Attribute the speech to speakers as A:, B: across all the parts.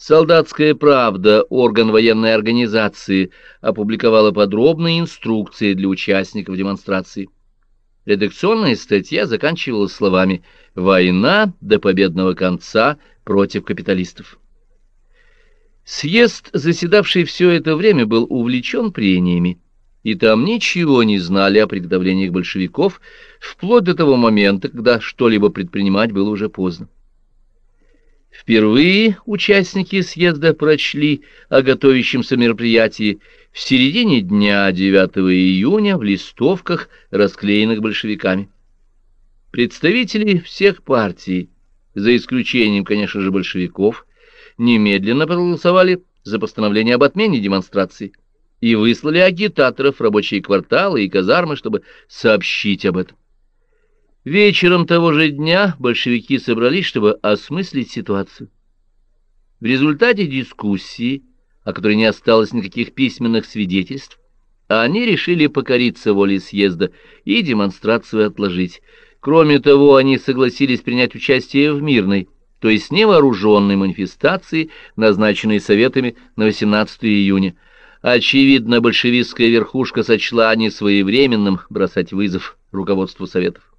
A: Солдатская правда, орган военной организации, опубликовала подробные инструкции для участников демонстрации. Редакционная статья заканчивалась словами «Война до победного конца против капиталистов». Съезд, заседавший все это время, был увлечен прениями, и там ничего не знали о приготовлениях большевиков, вплоть до того момента, когда что-либо предпринимать было уже поздно. Впервые участники съезда прочли о готовящемся мероприятии в середине дня 9 июня в листовках, расклеенных большевиками. Представители всех партий, за исключением, конечно же, большевиков, немедленно проголосовали за постановление об отмене демонстрации и выслали агитаторов в рабочие кварталы и казармы, чтобы сообщить об этом. Вечером того же дня большевики собрались, чтобы осмыслить ситуацию. В результате дискуссии, о которой не осталось никаких письменных свидетельств, они решили покориться воле съезда и демонстрацию отложить. Кроме того, они согласились принять участие в мирной, то есть невооруженной манифестации, назначенной Советами на 18 июня. Очевидно, большевистская верхушка сочла несвоевременным бросать вызов руководству Советов.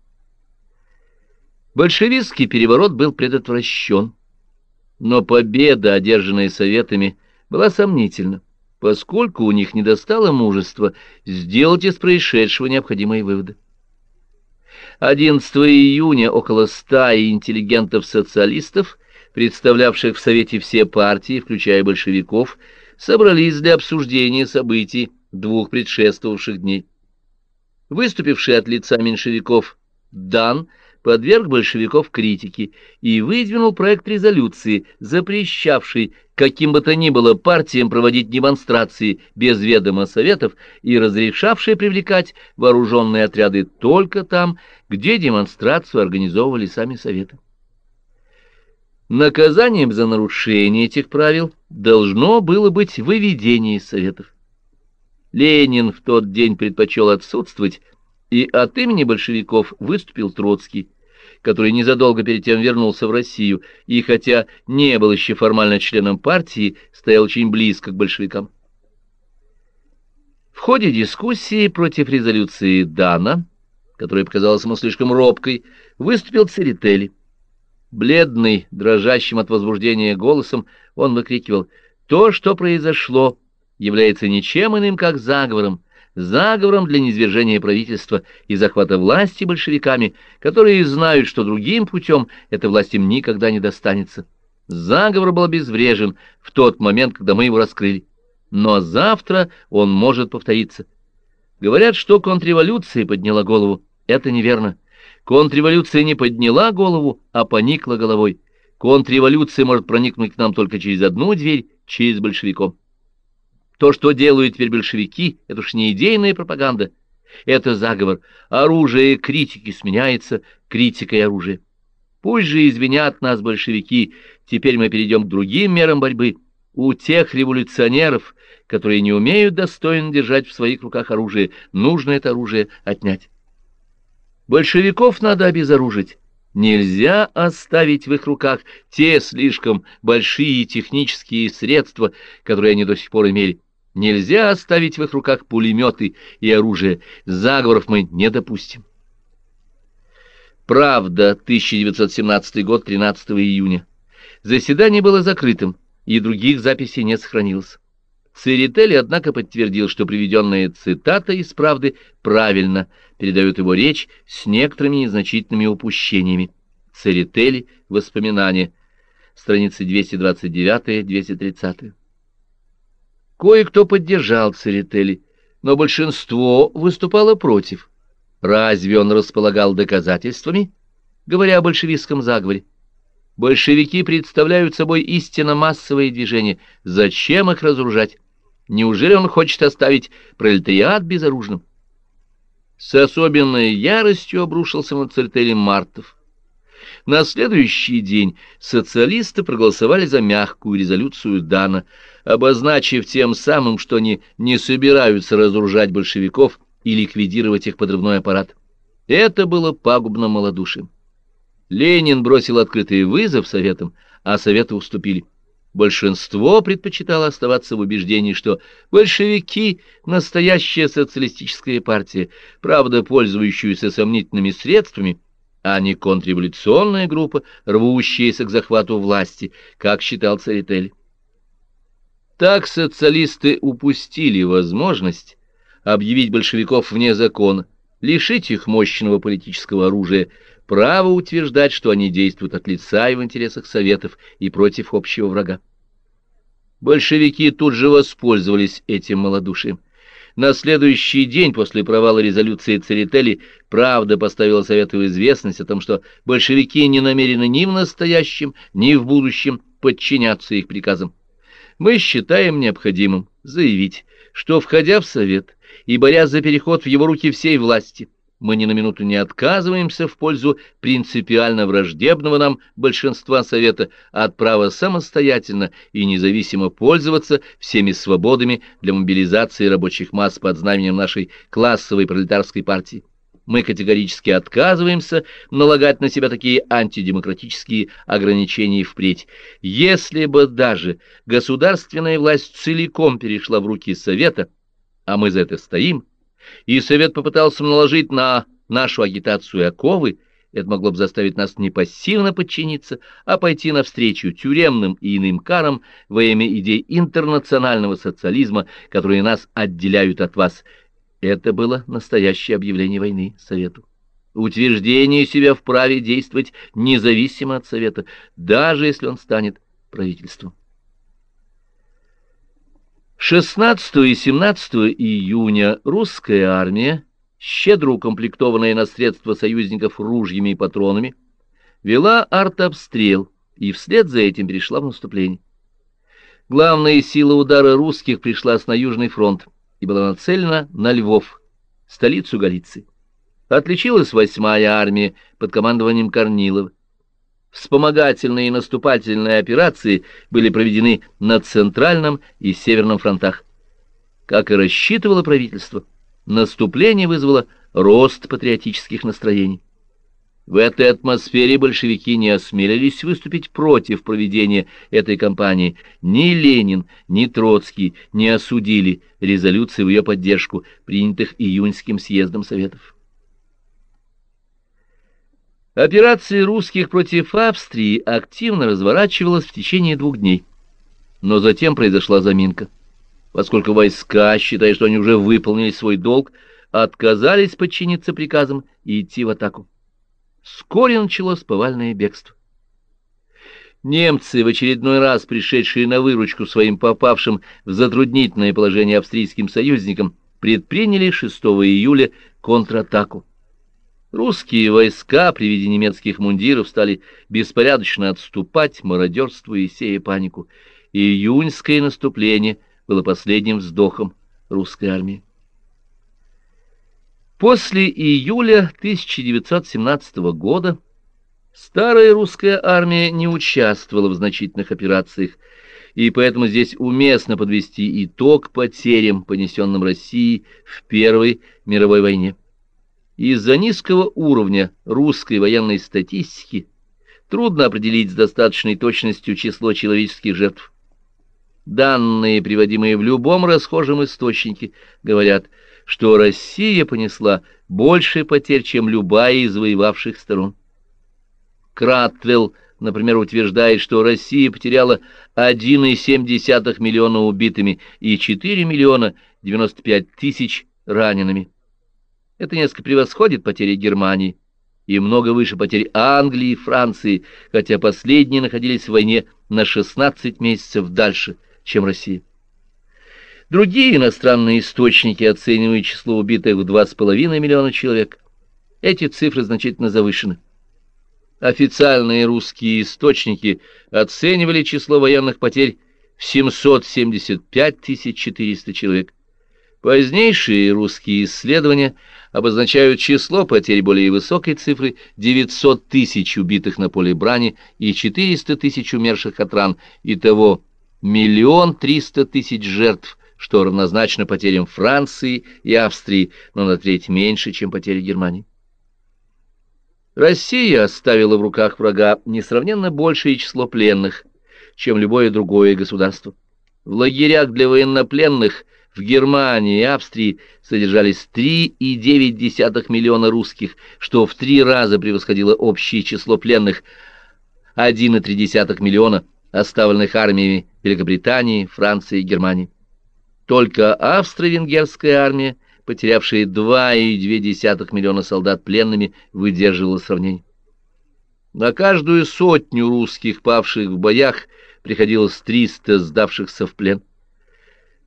A: Большевистский переворот был предотвращен, но победа, одержанная Советами, была сомнительна, поскольку у них не достало мужества сделать из происшедшего необходимые выводы. 11 июня около ста интеллигентов-социалистов, представлявших в Совете все партии, включая большевиков, собрались для обсуждения событий двух предшествовавших дней. Выступивший от лица меньшевиков Дан – подверг большевиков критике и выдвинул проект резолюции, запрещавший каким бы то ни было партиям проводить демонстрации без ведома советов и разрешавший привлекать вооруженные отряды только там, где демонстрацию организовывали сами советы. Наказанием за нарушение этих правил должно было быть выведение из советов. Ленин в тот день предпочел отсутствовать, и от имени большевиков выступил Троцкий, который незадолго перед тем вернулся в Россию и, хотя не был еще формально членом партии, стоял очень близко к большевикам. В ходе дискуссии против резолюции Дана, которая показалась ему слишком робкой, выступил Церетели. Бледный, дрожащим от возбуждения голосом, он выкрикивал «То, что произошло, является ничем иным, как заговором, заговором для низвержения правительства и захвата власти большевиками, которые знают, что другим путем эта власть им никогда не достанется. Заговор был обезврежен в тот момент, когда мы его раскрыли. Но завтра он может повториться. Говорят, что контрреволюция подняла голову. Это неверно. Контрреволюция не подняла голову, а поникла головой. Контрреволюция может проникнуть к нам только через одну дверь, через большевиков. То, что делают теперь большевики, это уж не идейная пропаганда, это заговор. Оружие критики сменяется критикой оружия. Пусть же извинят нас большевики, теперь мы перейдем к другим мерам борьбы. У тех революционеров, которые не умеют достойно держать в своих руках оружие, нужно это оружие отнять. Большевиков надо обезоружить. Нельзя оставить в их руках те слишком большие технические средства, которые они до сих пор имели. Нельзя оставить в их руках пулеметы и оружие. Заговоров мы не допустим. Правда, 1917 год, 13 июня. Заседание было закрытым, и других записей не сохранилось. Церетели, однако, подтвердил, что приведенная цитата из «Правды» правильно передает его речь с некоторыми незначительными упущениями. Церетели. Воспоминания. Страницы 229-230. Кое-кто поддержал Церетели, но большинство выступало против. Разве он располагал доказательствами, говоря о большевистском заговоре? Большевики представляют собой истинно массовое движение. Зачем их разоружать? Неужели он хочет оставить пролетариат безоружным? С особенной яростью обрушился на Церетели Мартов. На следующий день социалисты проголосовали за мягкую резолюцию Дана, обозначив тем самым, что они не собираются разоружать большевиков и ликвидировать их подрывной аппарат. Это было пагубно малодушием. Ленин бросил открытый вызов Советам, а Советы уступили. Большинство предпочитало оставаться в убеждении, что большевики — настоящая социалистическая партия, правда, пользующаяся сомнительными средствами, а не контрреволюционная группа, рвущаяся к захвату власти, как считал Церетель. Так социалисты упустили возможность объявить большевиков вне закона, лишить их мощного политического оружия, право утверждать, что они действуют от лица и в интересах Советов и против общего врага. Большевики тут же воспользовались этим малодушием. На следующий день после провала резолюции Церетели правда поставила Совету известность о том, что большевики не намерены ни в настоящем, ни в будущем подчиняться их приказам. Мы считаем необходимым заявить, что, входя в Совет и борясь за переход в его руки всей власти, мы ни на минуту не отказываемся в пользу принципиально враждебного нам большинства Совета от права самостоятельно и независимо пользоваться всеми свободами для мобилизации рабочих масс под знаменем нашей классовой пролетарской партии. Мы категорически отказываемся налагать на себя такие антидемократические ограничения впредь. Если бы даже государственная власть целиком перешла в руки Совета, а мы за это стоим, и Совет попытался наложить на нашу агитацию оковы, это могло бы заставить нас не пассивно подчиниться, а пойти навстречу тюремным и иным карам во имя идей интернационального социализма, которые нас отделяют от вас. Это было настоящее объявление войны Совету. Утверждение себя в праве действовать независимо от Совета, даже если он станет правительством. 16 и 17 июня русская армия, щедро укомплектованная на средства союзников ружьями и патронами, вела артобстрел и вслед за этим перешла в наступление. Главная сила удара русских пришлась на Южный фронт и была нацелена на Львов, столицу Галиции. Отличилась 8-я армия под командованием Корнилова. Вспомогательные и наступательные операции были проведены на Центральном и Северном фронтах. Как и рассчитывало правительство, наступление вызвало рост патриотических настроений. В этой атмосфере большевики не осмелились выступить против проведения этой кампании. Ни Ленин, ни Троцкий не осудили резолюции в ее поддержку, принятых июньским съездом Советов. Операция русских против Австрии активно разворачивалась в течение двух дней. Но затем произошла заминка, поскольку войска, считая, что они уже выполнили свой долг, отказались подчиниться приказам и идти в атаку. Вскоре началось повальное бегство. Немцы, в очередной раз пришедшие на выручку своим попавшим в затруднительное положение австрийским союзникам, предприняли 6 июля контратаку. Русские войска при виде немецких мундиров стали беспорядочно отступать, мародерствуя и сея панику. Июньское наступление было последним вздохом русской армии. После июля 1917 года старая русская армия не участвовала в значительных операциях, и поэтому здесь уместно подвести итог потерям, понесенным Россией в Первой мировой войне. Из-за низкого уровня русской военной статистики трудно определить с достаточной точностью число человеческих жертв. Данные, приводимые в любом расхожем источнике, говорят, что Россия понесла больше потерь, чем любая из воевавших сторон. Кратвелл, например, утверждает, что Россия потеряла 1,7 миллиона убитыми и 4 миллиона 95 тысяч ранеными. Это несколько превосходит потери Германии и много выше потерь Англии и Франции, хотя последние находились в войне на 16 месяцев дальше, чем Россия. Другие иностранные источники оценивают число убитых в 2,5 миллиона человек. Эти цифры значительно завышены. Официальные русские источники оценивали число военных потерь в 775 400 человек. Позднейшие русские исследования обозначают число потерь более высокой цифры 900 тысяч убитых на поле брани и 400 тысяч умерших от ран, итого миллион триста тысяч жертв, что равнозначно потерям Франции и Австрии, но на треть меньше, чем потери Германии. Россия оставила в руках врага несравненно большее число пленных, чем любое другое государство. В лагерях для военнопленных в Германии и Австрии содержались 3,9 миллиона русских, что в три раза превосходило общее число пленных 1,3 миллиона, оставленных армиями Великобритании, Франции и Германии. Только австро-венгерская армия, потерявшая 2,2 миллиона солдат пленными, выдерживала сравнение. На каждую сотню русских, павших в боях, приходилось 300 сдавшихся в плен.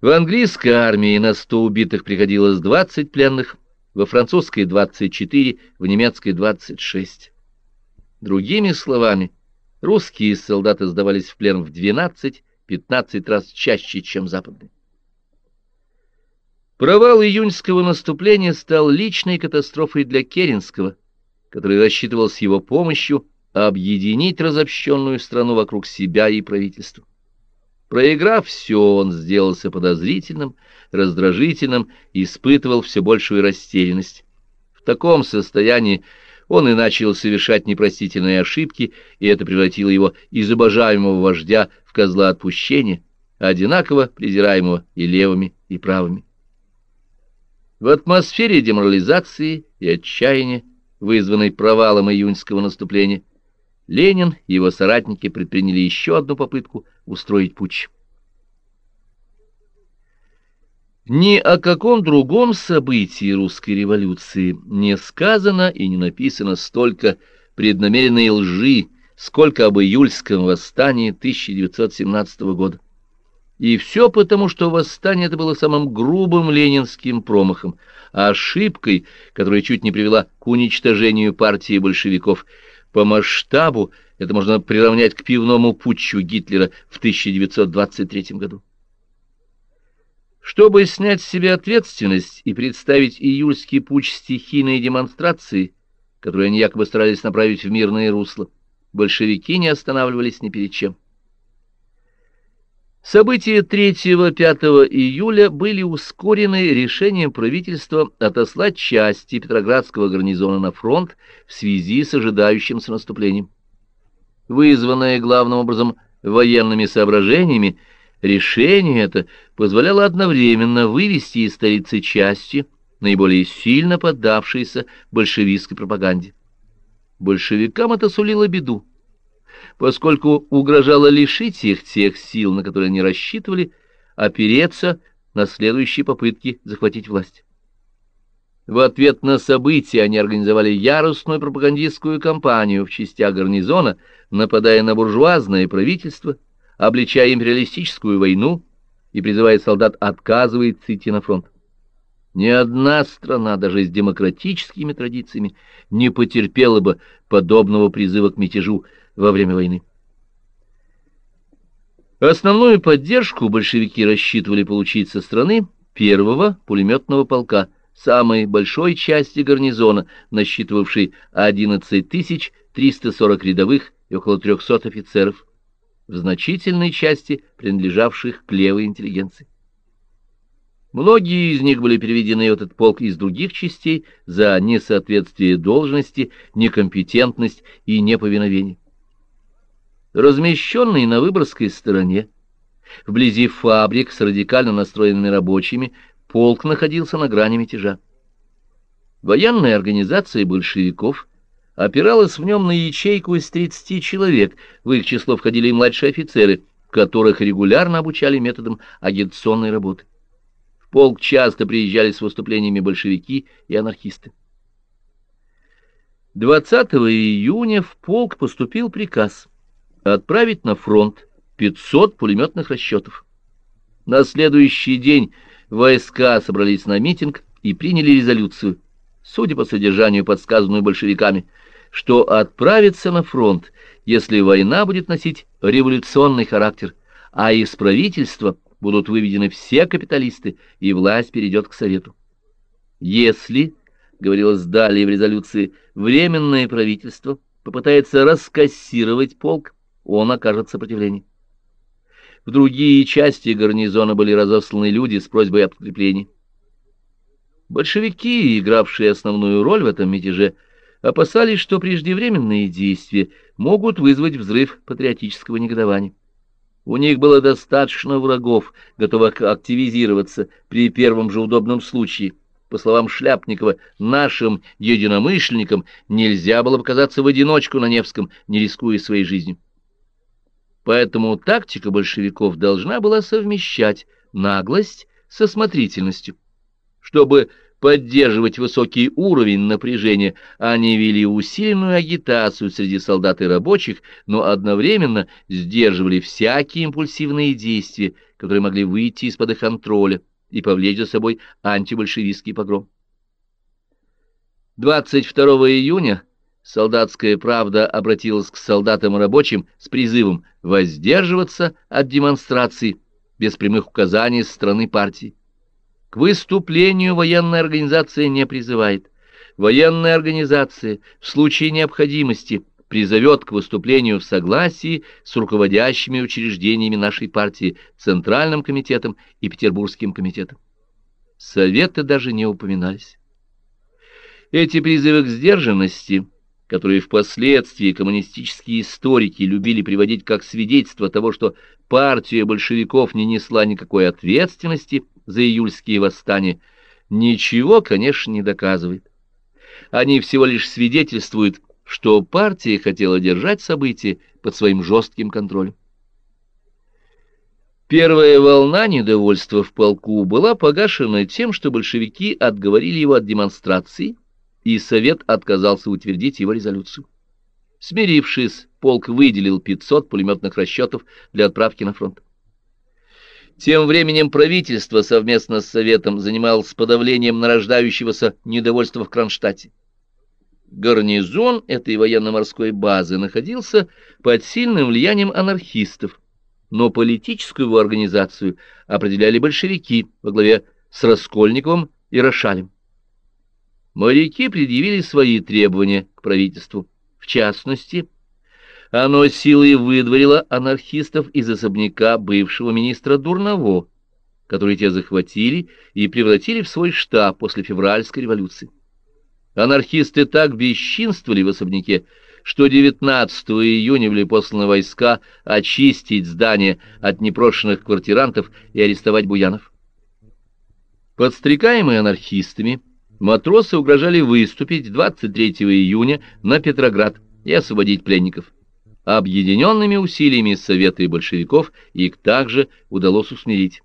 A: В английской армии на 100 убитых приходилось 20 пленных, во французской 24, в немецкой 26. Другими словами, русские солдаты сдавались в плен в 12-15 раз чаще, чем западные. Провал июньского наступления стал личной катастрофой для Керенского, который рассчитывал с его помощью объединить разобщенную страну вокруг себя и правительства. Проиграв все, он сделался подозрительным, раздражительным и испытывал все большую растерянность. В таком состоянии он и начал совершать непростительные ошибки, и это превратило его из обожаемого вождя в козла отпущения, одинаково презираемого и левыми, и правыми. В атмосфере деморализации и отчаяния, вызванной провалом июньского наступления, Ленин и его соратники предприняли еще одну попытку устроить путч. Ни о каком другом событии русской революции не сказано и не написано столько преднамеренной лжи, сколько об июльском восстании 1917 года. И все потому, что восстание это было самым грубым ленинским промахом, ошибкой, которая чуть не привела к уничтожению партии большевиков – по масштабу это можно приравнять к пивному путчу Гитлера в 1923 году. Чтобы снять с себя ответственность и представить июльский путч стихийной демонстрации, которую они якобы старались направить в мирное русло, большевики не останавливались ни перед чем. События 3-5 июля были ускорены решением правительства отослать части Петроградского гарнизона на фронт в связи с ожидающимся наступлением. Вызванное главным образом военными соображениями, решение это позволяло одновременно вывести из столицы части, наиболее сильно поддавшиеся большевистской пропаганде. Большевикам это сулило беду поскольку угрожало лишить их тех сил, на которые они рассчитывали, опереться на следующие попытки захватить власть. В ответ на события они организовали яростную пропагандистскую кампанию в частях гарнизона, нападая на буржуазное правительство, обличая империалистическую войну и призывая солдат отказываться идти на фронт. Ни одна страна, даже с демократическими традициями, не потерпела бы подобного призыва к мятежу, во время войны. Основную поддержку большевики рассчитывали получить со страны первого пулеметного полка, самой большой части гарнизона, насчитывавшей 11 340 рядовых и около 300 офицеров, в значительной части принадлежавших к левой интеллигенции. Многие из них были переведены в этот полк из других частей за несоответствие должности, некомпетентность и неповиновение размещенный на Выборгской стороне, вблизи фабрик с радикально настроенными рабочими, полк находился на грани мятежа. Военная организация большевиков опиралась в нем на ячейку из 30 человек, в их число входили и младшие офицеры, которых регулярно обучали методам агитационной работы. В полк часто приезжали с выступлениями большевики и анархисты. 20 июня в полк поступил приказ – отправить на фронт 500 пулеметных расчетов. На следующий день войска собрались на митинг и приняли резолюцию, судя по содержанию подсказанную большевиками, что отправиться на фронт, если война будет носить революционный характер, а из правительства будут выведены все капиталисты, и власть перейдет к Совету. Если, говорилось далее в резолюции, Временное правительство попытается раскассировать полк, он окажет сопротивление. В другие части гарнизона были разосланы люди с просьбой о подкреплении. Большевики, игравшие основную роль в этом мятеже, опасались, что преждевременные действия могут вызвать взрыв патриотического негодования. У них было достаточно врагов, готовых активизироваться при первом же удобном случае. По словам Шляпникова, нашим единомышленникам нельзя было показаться в одиночку на Невском, не рискуя своей жизнью. Поэтому тактика большевиков должна была совмещать наглость со смотрительностью. Чтобы поддерживать высокий уровень напряжения, они вели усиленную агитацию среди солдат и рабочих, но одновременно сдерживали всякие импульсивные действия, которые могли выйти из-под их контроля и повлечь за собой антибольшевистский погром. 22 июня солдатская правда обратилась к солдатам и рабочим с призывом воздерживаться от демонстраций без прямых указаний со стороны партии. К выступлению военная организация не призывает. Военная организация в случае необходимости призовет к выступлению в согласии с руководящими учреждениями нашей партии, Центральным комитетом и Петербургским комитетом. Советы даже не упоминались. Эти призывы к сдержанности, которые впоследствии коммунистические историки любили приводить как свидетельство того, что партия большевиков не несла никакой ответственности – за июльские восстания, ничего, конечно, не доказывает. Они всего лишь свидетельствуют, что партия хотела держать события под своим жестким контролем. Первая волна недовольства в полку была погашена тем, что большевики отговорили его от демонстрации, и Совет отказался утвердить его резолюцию. Смирившись, полк выделил 500 пулеметных расчетов для отправки на фронт. Тем временем правительство совместно с Советом занималось подавлением нарождающегося недовольства в Кронштадте. Гарнизон этой военно-морской базы находился под сильным влиянием анархистов, но политическую организацию определяли большевики во главе с Раскольниковым и Рошалем. Моряки предъявили свои требования к правительству, в частности, оно силой выдворило анархистов из особняка бывшего министра Дурново, который те захватили и превратили в свой штаб после февральской революции. Анархисты так бесчинствовали в особняке, что 19 июня были посланы войска очистить здание от непрошенных квартирантов и арестовать буянов. Подстрекаемые анархистами, матросы угрожали выступить 23 июня на Петроград и освободить пленников. Объединенными усилиями Совета и большевиков их также удалось усмирить.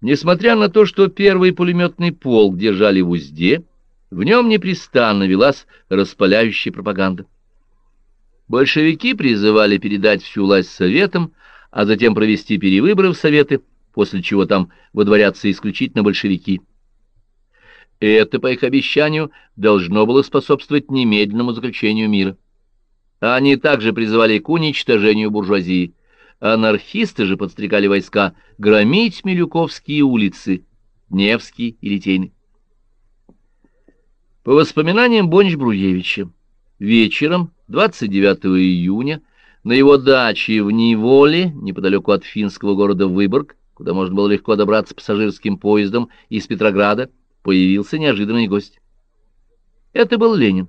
A: Несмотря на то, что первый пулеметный полк держали в узде, в нем непрестанно велась распаляющая пропаганда. Большевики призывали передать всю власть Советам, а затем провести перевыборы в Советы, после чего там водворятся исключительно большевики. Это, по их обещанию, должно было способствовать немедленному заключению мира. Они также призывали к уничтожению буржуазии. Анархисты же подстрекали войска громить Милюковские улицы, Невский и Литейный. По воспоминаниям Бонч-Бруевича, вечером 29 июня на его даче в Неволе, неподалеку от финского города Выборг, куда можно было легко добраться пассажирским поездом из Петрограда, появился неожиданный гость. Это был Ленин.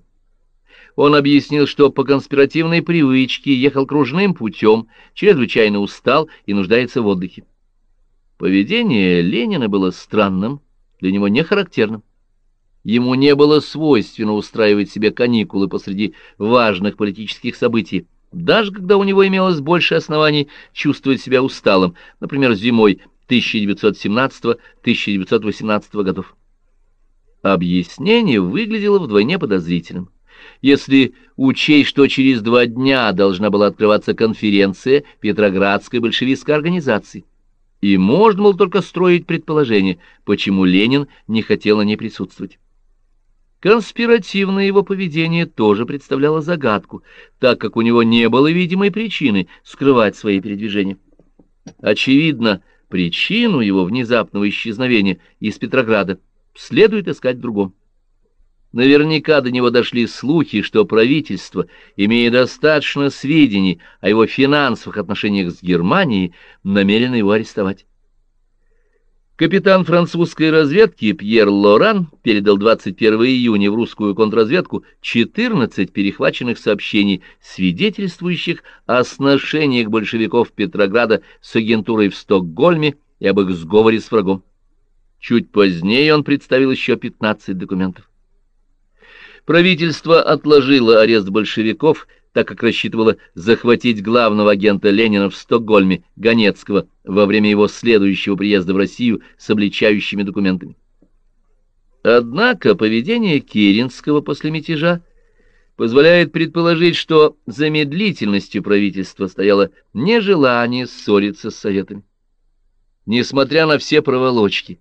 A: Он объяснил, что по конспиративной привычке ехал кружным путем, чрезвычайно устал и нуждается в отдыхе. Поведение Ленина было странным, для него не характерным. Ему не было свойственно устраивать себе каникулы посреди важных политических событий, даже когда у него имелось больше оснований чувствовать себя усталым, например, зимой 1917-1918 годов. Объяснение выглядело вдвойне подозрительным если учесть, что через два дня должна была открываться конференция Петроградской большевистской организации. И можно было только строить предположение, почему Ленин не хотел на ней присутствовать. Конспиративное его поведение тоже представляло загадку, так как у него не было видимой причины скрывать свои передвижения. Очевидно, причину его внезапного исчезновения из Петрограда следует искать в другом. Наверняка до него дошли слухи, что правительство, имея достаточно сведений о его финансовых отношениях с Германией, намерено его арестовать. Капитан французской разведки Пьер Лоран передал 21 июня в русскую контрразведку 14 перехваченных сообщений, свидетельствующих о сношениях большевиков Петрограда с агентурой в Стокгольме и об их сговоре с врагом. Чуть позднее он представил еще 15 документов. Правительство отложило арест большевиков так как рассчитывала захватить главного агента Ленина в Стокгольме, Ганецкого, во время его следующего приезда в Россию с обличающими документами. Однако поведение Керенского после мятежа позволяет предположить, что за медлительностью правительства стояло нежелание ссориться с Советами. Несмотря на все проволочки,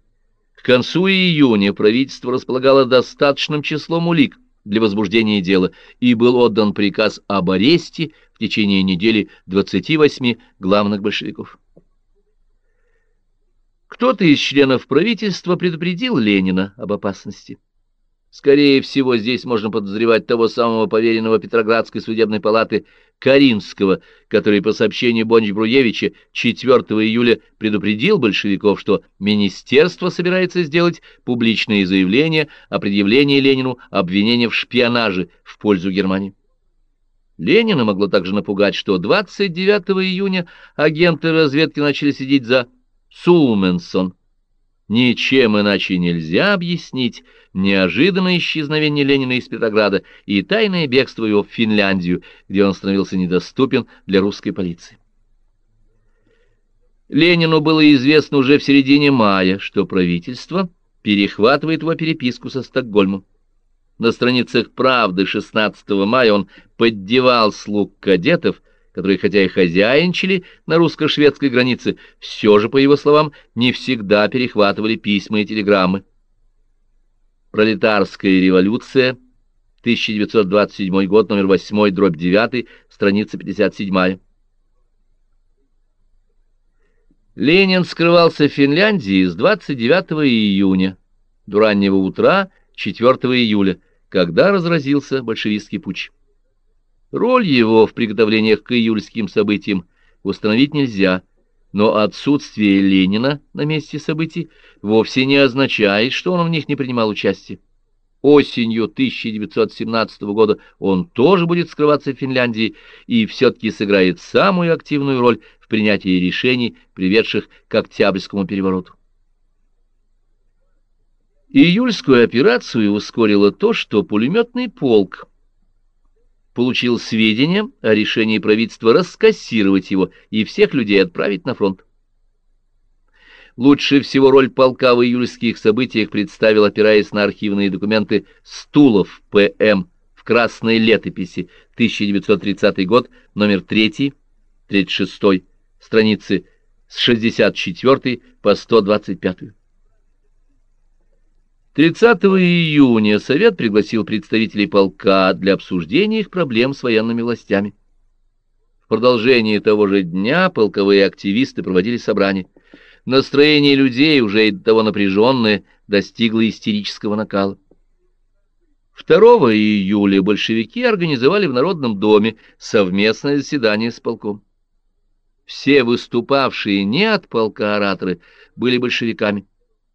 A: к концу июня правительство располагало достаточным числом улик, для возбуждения дела, и был отдан приказ об аресте в течение недели 28 главных большевиков. Кто-то из членов правительства предупредил Ленина об опасности. Скорее всего, здесь можно подозревать того самого поверенного Петроградской судебной палаты Каринского, который по сообщению Бонч-Бруевича 4 июля предупредил большевиков, что министерство собирается сделать публичное заявление о предъявлении Ленину обвинения в шпионаже в пользу Германии. Ленина могло также напугать, что 29 июня агенты разведки начали сидеть за Сулменсон, Ничем иначе нельзя объяснить неожиданное исчезновение Ленина из Петрограда и тайное бегство его в Финляндию, где он становился недоступен для русской полиции. Ленину было известно уже в середине мая, что правительство перехватывает его переписку со Стокгольмом. На страницах «Правды» 16 мая он поддевал слуг кадетов, которые, хотя и хозяинчили на русско-шведской границе, все же, по его словам, не всегда перехватывали письма и телеграммы. Пролетарская революция, 1927 год, номер 8, дробь 9, страница 57. Ленин скрывался в Финляндии с 29 июня до раннего утра 4 июля, когда разразился большевистский путч. Роль его в приготовлениях к июльским событиям установить нельзя, но отсутствие Ленина на месте событий вовсе не означает, что он в них не принимал участия. Осенью 1917 года он тоже будет скрываться в Финляндии и все-таки сыграет самую активную роль в принятии решений, приведших к Октябрьскому перевороту. Июльскую операцию ускорило то, что пулеметный полк получил сведения о решении правительства раскассировать его и всех людей отправить на фронт. Лучше всего роль полка в июльских событиях представил, опираясь на архивные документы Стулов П.М. в «Красной летописи», 1930 год, номер 3, 36, страницы с 64 по 125. 30 июня Совет пригласил представителей полка для обсуждения их проблем с военными властями. В продолжении того же дня полковые активисты проводили собрание. Настроение людей, уже и до того напряженное, достигло истерического накала. 2 июля большевики организовали в Народном доме совместное заседание с полком. Все выступавшие не от полка ораторы были большевиками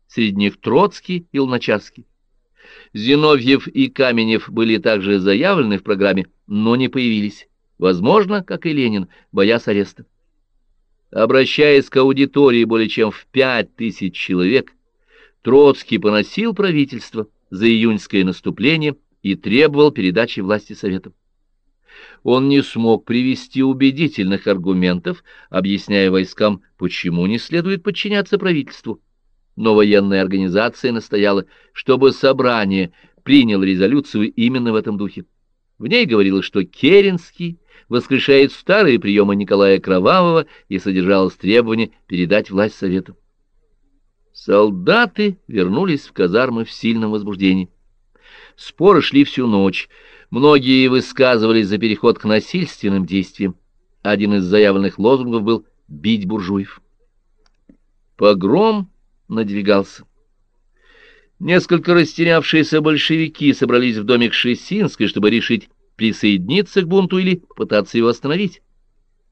A: среди них Троцкий и Луначарский. Зиновьев и Каменев были также заявлены в программе, но не появились, возможно, как и Ленин, боясь ареста. Обращаясь к аудитории более чем в пять тысяч человек, Троцкий поносил правительство за июньское наступление и требовал передачи власти Советам. Он не смог привести убедительных аргументов, объясняя войскам, почему не следует подчиняться правительству но военная организация настояла, чтобы собрание приняло резолюцию именно в этом духе. В ней говорилось, что Керенский воскрешает старые приемы Николая Кровавого и содержалось требование передать власть Совету. Солдаты вернулись в казармы в сильном возбуждении. Споры шли всю ночь. Многие высказывались за переход к насильственным действиям. Один из заявленных лозунгов был «бить буржуев». Погром надвигался. Несколько растерявшиеся большевики собрались в доме Кшесинской, чтобы решить, присоединиться к бунту или пытаться его остановить.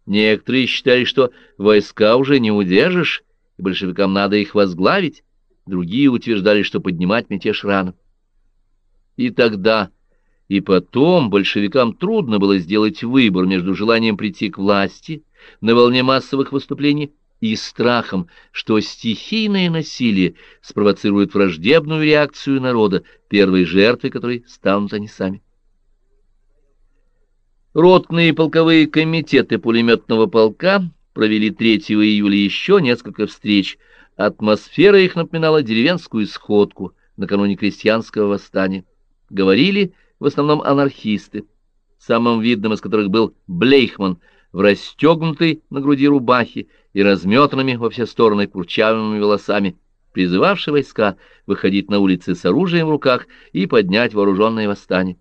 A: Некоторые считали, что войска уже не удержишь, и большевикам надо их возглавить, другие утверждали, что поднимать мятеж рано. И тогда, и потом большевикам трудно было сделать выбор между желанием прийти к власти на волне массовых выступлений и страхом, что стихийное насилие спровоцирует враждебную реакцию народа, первой жертвой которой станут они сами. Ротные полковые комитеты пулеметного полка провели 3 июля еще несколько встреч. Атмосфера их напоминала деревенскую сходку накануне крестьянского восстания. Говорили в основном анархисты, самым видным из которых был Блейхман в расстегнутой на груди рубахе и разметанными во все стороны курчавыми волосами, призывавший войска выходить на улицы с оружием в руках и поднять вооруженное восстание.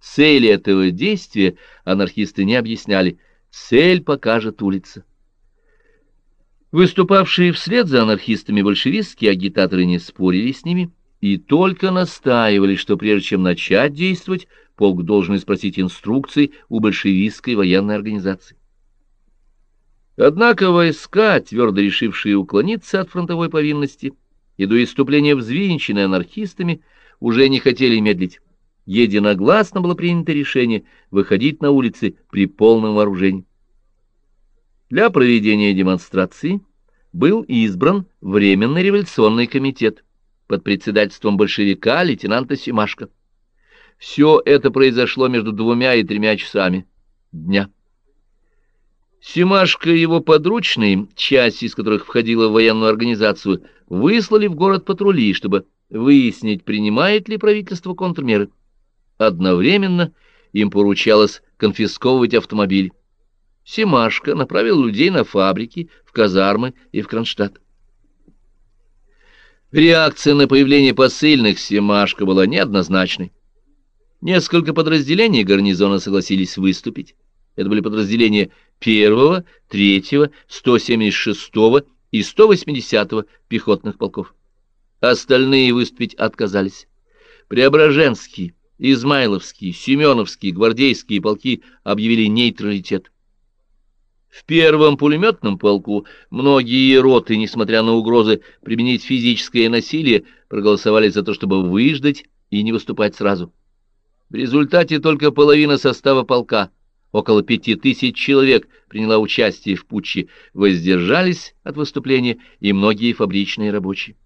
A: Цели этого действия анархисты не объясняли. Цель покажет улица. Выступавшие вслед за анархистами большевистские агитаторы не спорили с ними и только настаивали, что прежде чем начать действовать, полк должен спросить инструкции у большевистской военной организации. Однако войска, твердо решившие уклониться от фронтовой повинности и до иступления взвинченные анархистами, уже не хотели медлить единогласно было принято решение выходить на улицы при полном вооружении. Для проведения демонстрации был избран Временный революционный комитет под председательством большевика лейтенанта Семашко. Все это произошло между двумя и тремя часами дня. Семашко и его подручные, часть из которых входила в военную организацию, выслали в город патрули, чтобы выяснить, принимает ли правительство контрмеры. Одновременно им поручалось конфисковывать автомобиль. Семашко направил людей на фабрики, в казармы и в Кронштадт. Реакция на появление посыльных Семашко была неоднозначной. Несколько подразделений гарнизона согласились выступить. Это были подразделения 1, 3, 176 и 180 пехотных полков. Остальные выступить отказались. Преображенский, Измайловские, Семеновские, гвардейские полки объявили нейтралитет. В первом пулеметном полку многие роты, несмотря на угрозы применить физическое насилие, проголосовали за то, чтобы выждать и не выступать сразу. В результате только половина состава полка, около пяти тысяч человек, приняла участие в путче, воздержались от выступления и многие фабричные рабочие.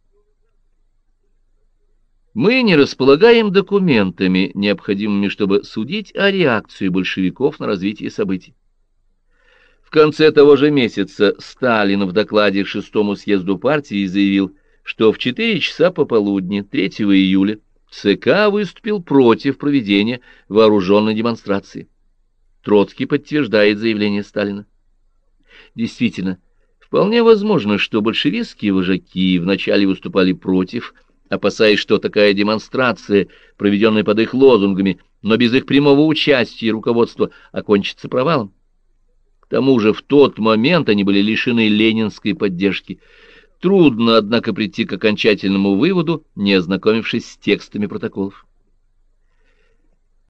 A: Мы не располагаем документами, необходимыми, чтобы судить о реакции большевиков на развитие событий. В конце того же месяца Сталин в докладе шестому съезду партии заявил, что в 4 часа пополудни 3 июля ЦК выступил против проведения вооруженной демонстрации. Троцкий подтверждает заявление Сталина. Действительно, вполне возможно, что большевистские вожаки вначале выступали против опасаясь, что такая демонстрация, проведенная под их лозунгами, но без их прямого участия и руководства, окончится провалом. Тому же в тот момент они были лишены ленинской поддержки. Трудно, однако, прийти к окончательному выводу, не ознакомившись с текстами протоколов.